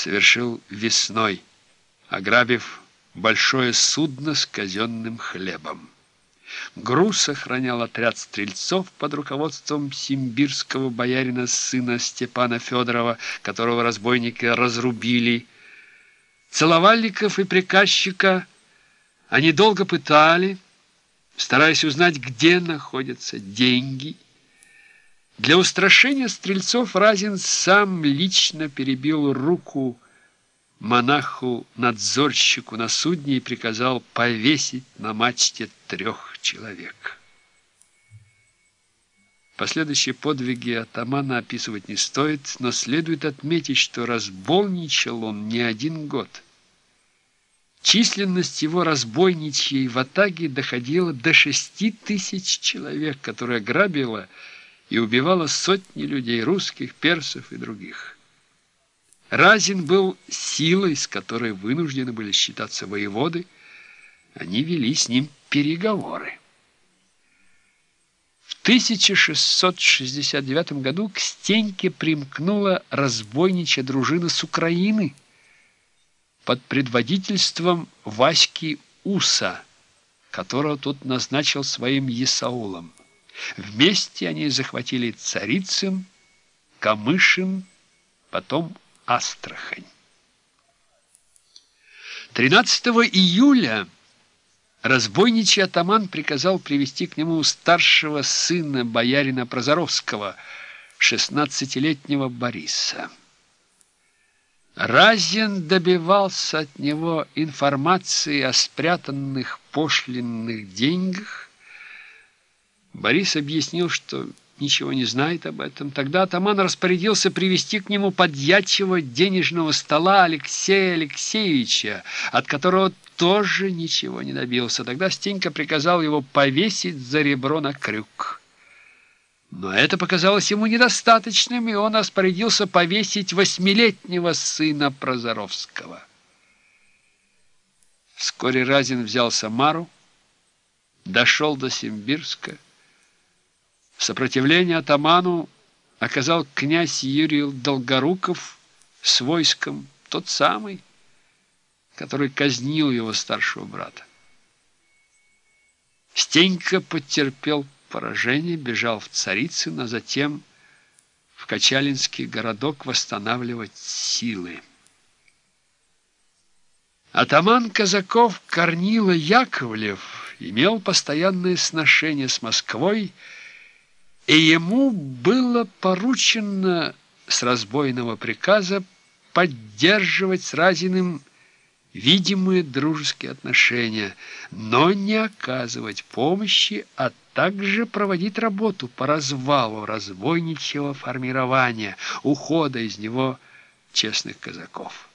совершил весной, ограбив большое судно с казенным хлебом. Груз охранял отряд стрельцов под руководством симбирского боярина сына Степана Федорова, которого разбойники разрубили. Целовальников и приказчика они долго пытали, стараясь узнать, где находятся деньги. Для устрашения стрельцов Разин сам лично перебил руку монаху-надзорщику на судне и приказал повесить на мачте трех человек. Последующие подвиги атамана описывать не стоит, но следует отметить, что разбойничал он не один год. Численность его разбойничьей в Атаге доходила до шести тысяч человек, которая грабила и убивала сотни людей, русских, персов и других. Разин был силой, с которой вынуждены были считаться воеводы. Они вели с ним переговоры. В 1669 году к Стеньке примкнула разбойничья дружина с Украины под предводительством Васьки Уса, которого тут назначил своим Есаулом. Вместе они захватили Царицын, Камышин, потом Астрахань. 13 июля разбойничий атаман приказал привести к нему старшего сына боярина Прозоровского, 16-летнего Бориса. Разин добивался от него информации о спрятанных пошлинных деньгах. Борис объяснил, что ничего не знает об этом. Тогда атаман распорядился привести к нему подьячего денежного стола Алексея Алексеевича, от которого тоже ничего не добился. Тогда Стенька приказал его повесить за ребро на крюк. Но это показалось ему недостаточным, и он распорядился повесить восьмилетнего сына Прозоровского. Вскоре Разин взял Самару, дошел до Симбирска, Сопротивление атаману оказал князь Юрий Долгоруков с войском, тот самый, который казнил его старшего брата. Стенька потерпел поражение, бежал в Царицын, а затем в Качалинский городок восстанавливать силы. Атаман казаков Корнила Яковлев имел постоянное сношение с Москвой и ему было поручено с разбойного приказа поддерживать с Разиным видимые дружеские отношения, но не оказывать помощи, а также проводить работу по развалу разбойничьего формирования, ухода из него честных казаков.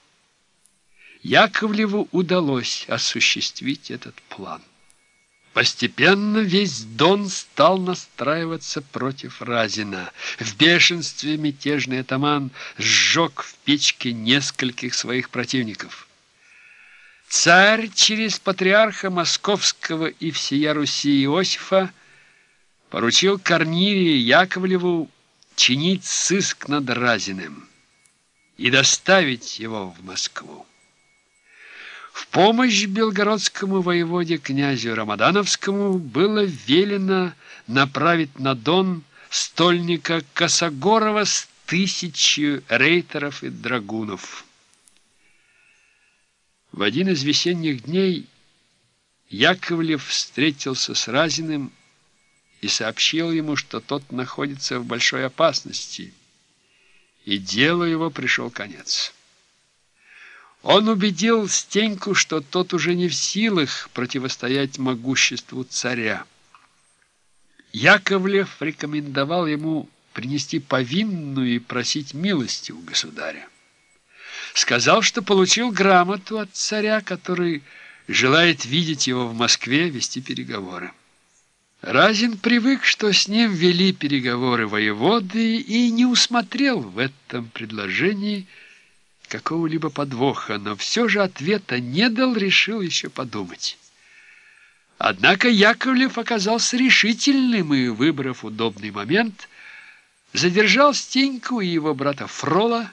Яковлеву удалось осуществить этот план. Постепенно весь Дон стал настраиваться против Разина. В бешенстве мятежный атаман сжег в печке нескольких своих противников. Царь через патриарха Московского и всея Руси Иосифа поручил Корнилию Яковлеву чинить сыск над Разиным и доставить его в Москву. В помощь белгородскому воеводе князю Рамадановскому было велено направить на Дон стольника Косогорова с тысячью рейтеров и драгунов. В один из весенних дней Яковлев встретился с Разиным и сообщил ему, что тот находится в большой опасности, и делу его пришел конец. Он убедил Стеньку, что тот уже не в силах противостоять могуществу царя. Яковлев рекомендовал ему принести повинную и просить милости у государя. Сказал, что получил грамоту от царя, который желает видеть его в Москве, вести переговоры. Разин привык, что с ним вели переговоры воеводы, и не усмотрел в этом предложении – какого-либо подвоха, но все же ответа не дал, решил еще подумать. Однако Яковлев оказался решительным и, выбрав удобный момент, задержал Стеньку и его брата Фрола,